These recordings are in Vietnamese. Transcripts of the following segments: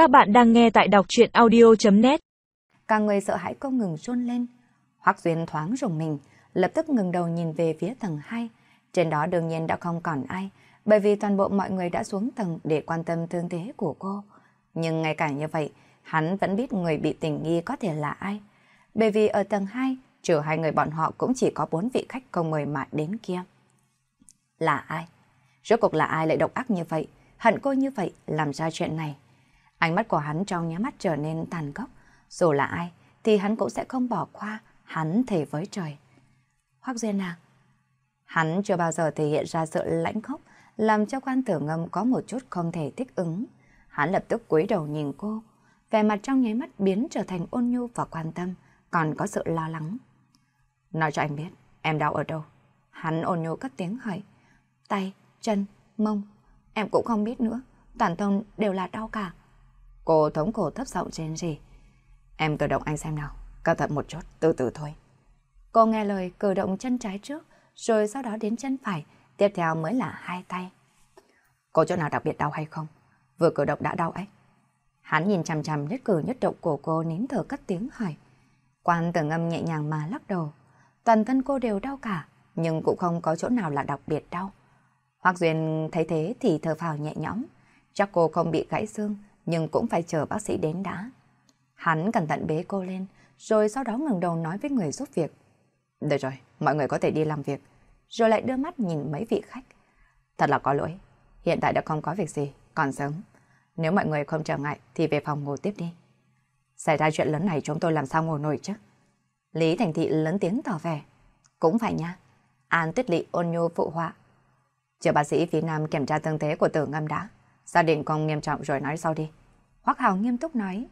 Các bạn đang nghe tại đọc chuyện audio.net Cả người sợ hãi không ngừng run lên. Hoác Duyên thoáng rùng mình, lập tức ngừng đầu nhìn về phía tầng 2. Trên đó đương nhiên đã không còn ai, bởi vì toàn bộ mọi người đã xuống tầng để quan tâm thương thế của cô. Nhưng ngay cả như vậy, hắn vẫn biết người bị tình nghi có thể là ai. Bởi vì ở tầng 2, trừ hai người bọn họ cũng chỉ có bốn vị khách không mời mà đến kia. Là ai? Rốt cuộc là ai lại độc ác như vậy? Hận cô như vậy làm ra chuyện này. Ánh mắt của hắn trong nhá mắt trở nên tàn gốc. Dù là ai thì hắn cũng sẽ không bỏ qua. Hắn thề với trời. Hoác Duyên à? Hắn chưa bao giờ thể hiện ra sự lãnh khốc làm cho quan tử ngâm có một chút không thể thích ứng. Hắn lập tức cúi đầu nhìn cô. Vẻ mặt trong nháy mắt biến trở thành ôn nhu và quan tâm, còn có sự lo lắng. Nói cho anh biết, em đau ở đâu? Hắn ôn nhu cất tiếng hỏi. Tay, chân, mông, em cũng không biết nữa. Toàn thân đều là đau cả. Cô thống cổ thấp giọng trên gì. Em cử động anh xem nào, cẩn thận một chút, từ từ thôi. Cô nghe lời cử động chân trái trước, rồi sau đó đến chân phải, tiếp theo mới là hai tay. Có chỗ nào đặc biệt đau hay không? Vừa cử động đã đau ấy. Hắn nhìn chằm chằm nhất cử nhất động của cô nín thở cất tiếng hỏi. Quan tử ngâm nhẹ nhàng mà lắc đầu. Toàn thân cô đều đau cả, nhưng cũng không có chỗ nào là đặc biệt đau. Hoặc Duyên thấy thế thì thở phào nhẹ nhõm. Chắc cô không bị gãy xương, nhưng cũng phải chờ bác sĩ đến đã. Hắn cẩn thận bế cô lên, rồi sau đó ngừng đầu nói với người giúp việc. Được rồi, mọi người có thể đi làm việc. Rồi lại đưa mắt nhìn mấy vị khách. Thật là có lỗi, hiện tại đã không có việc gì, còn sớm. Nếu mọi người không trở ngại thì về phòng ngủ tiếp đi. Xảy ra chuyện lớn này chúng tôi làm sao ngồi nổi chứ? Lý Thành Thị lớn tiếng tỏ vẻ. Cũng phải nha. An Tuyết Lị ôn nhu phụ họa. Chờ bác sĩ phía Nam kiểm tra tương thế của tử ngâm đã. Gia đình con nghiêm trọng rồi nói sau đi. Hoắc Hào nghiêm túc nói.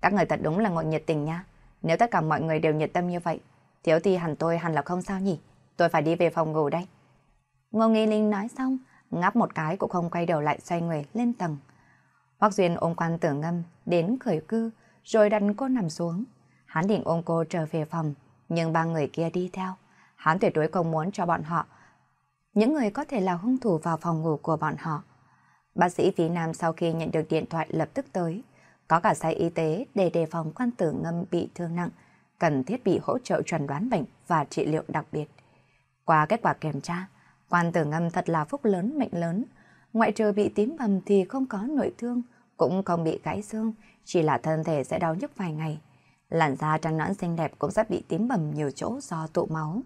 Các người thật đúng là ngồi nhiệt tình nha. Nếu tất cả mọi người đều nhiệt tâm như vậy, thiếu thì hẳn tôi hẳn là không sao nhỉ. Tôi phải đi về phòng ngủ đây. Ngô Nghi Linh nói xong, ngáp một cái cũng không quay đầu lại xoay người lên tầng. Hoắc Duyên ôm quan tử ngâm đến khởi cư, rồi đặt cô nằm xuống. Hắn định ôm cô trở về phòng, nhưng ba người kia đi theo. Hắn tuyệt đối không muốn cho bọn họ, những người có thể là hung thủ vào phòng ngủ của bọn họ. Bác sĩ Phí Nam sau khi nhận được điện thoại lập tức tới, có cả xe y tế để đề phòng quan tử ngâm bị thương nặng, cần thiết bị hỗ trợ chuẩn đoán bệnh và trị liệu đặc biệt. Qua kết quả kiểm tra, quan tử ngâm thật là phúc lớn mệnh lớn, ngoại trừ bị tím bầm thì không có nội thương, cũng không bị gãy xương, chỉ là thân thể sẽ đau nhức vài ngày. Làn da trắng nõn xinh đẹp cũng sẽ bị tím bầm nhiều chỗ do tụ máu.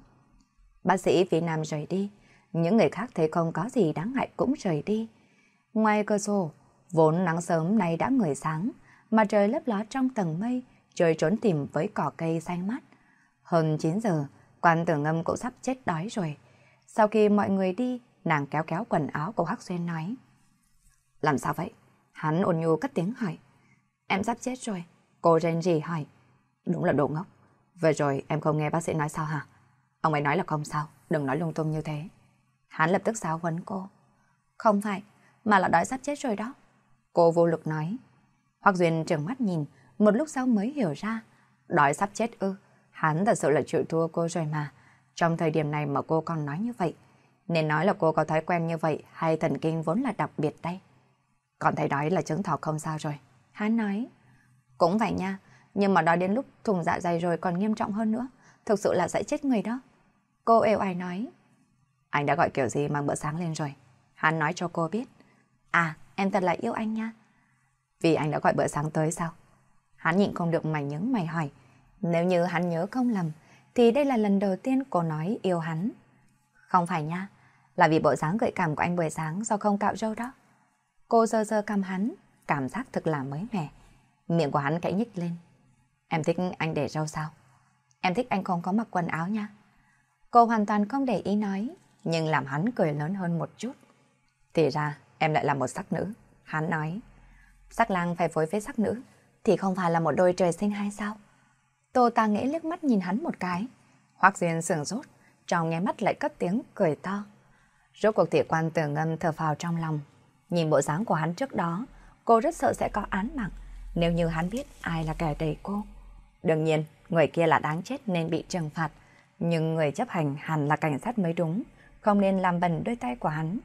Bác sĩ Phí Nam rời đi, những người khác thấy không có gì đáng ngại cũng rời đi. Ngoài cửa sổ, vốn nắng sớm nay đã người sáng, mà trời lấp ló trong tầng mây, trời trốn tìm với cỏ cây xanh mát. Hơn 9 giờ, quan tử ngâm cũng sắp chết đói rồi. Sau khi mọi người đi, nàng kéo kéo quần áo của Hắc Xuyên nói. Làm sao vậy? Hắn ôn nhu cất tiếng hỏi. Em sắp chết rồi. Cô rên rỉ hỏi. Đúng là đồ ngốc. Vừa rồi em không nghe bác sĩ nói sao hả? Ông ấy nói là không sao, đừng nói lung tung như thế. Hắn lập tức giáo huấn cô. Không phải, mà là đói sắp chết rồi đó. Cô vô lực nói. Hoặc Duyên trừng mắt nhìn, một lúc sau mới hiểu ra. Đói sắp chết ư, hắn thật sự là chịu thua cô rồi mà. Trong thời điểm này mà cô còn nói như vậy. Nên nói là cô có thói quen như vậy hay thần kinh vốn là đặc biệt đây. Còn thấy đói là chứng thọ không sao rồi. Hắn nói. Cũng vậy nha, nhưng mà đói đến lúc thùng dạ dày rồi còn nghiêm trọng hơn nữa. Thực sự là sẽ chết người đó. Cô êu ai nói. Anh đã gọi kiểu gì mang bữa sáng lên rồi. Hắn nói cho cô biết. À, em thật là yêu anh nha. Vì anh đã gọi bữa sáng tới sao? Hắn nhịn không được mày nhớ mày hỏi. Nếu như hắn nhớ không lầm, thì đây là lần đầu tiên cô nói yêu hắn. Không phải nha, là vì bộ dáng gợi cảm của anh buổi sáng do không cạo râu đó. Cô dơ dơ cầm hắn, cảm giác thực là mới mẻ. Miệng của hắn cãi nhích lên. Em thích anh để râu sao? Em thích anh không có mặc quần áo nha. Cô hoàn toàn không để ý nói, nhưng làm hắn cười lớn hơn một chút. Thì ra, em lại là một sắc nữ. Hắn nói, sắc lang phải phối với sắc nữ, thì không phải là một đôi trời sinh hay sao? Tô ta nghĩ liếc mắt nhìn hắn một cái. Hoác Duyên sườn rốt, trong nháy mắt lại cất tiếng cười to. Rốt cuộc thị quan tử ngâm thở phào trong lòng. Nhìn bộ dáng của hắn trước đó, cô rất sợ sẽ có án mạng nếu như hắn biết ai là kẻ đẩy cô. Đương nhiên, người kia là đáng chết nên bị trừng phạt, nhưng người chấp hành hẳn là cảnh sát mới đúng không nên làm bẩn đôi tay của hắn.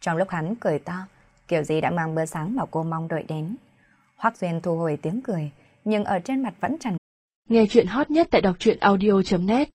Trong lúc hắn cười to, kiểu gì đã mang bữa sáng mà cô mong đợi đến. hoắc Duyên thu hồi tiếng cười, nhưng ở trên mặt vẫn tràn. Nghe chuyện hot nhất tại đọc truyện audio.net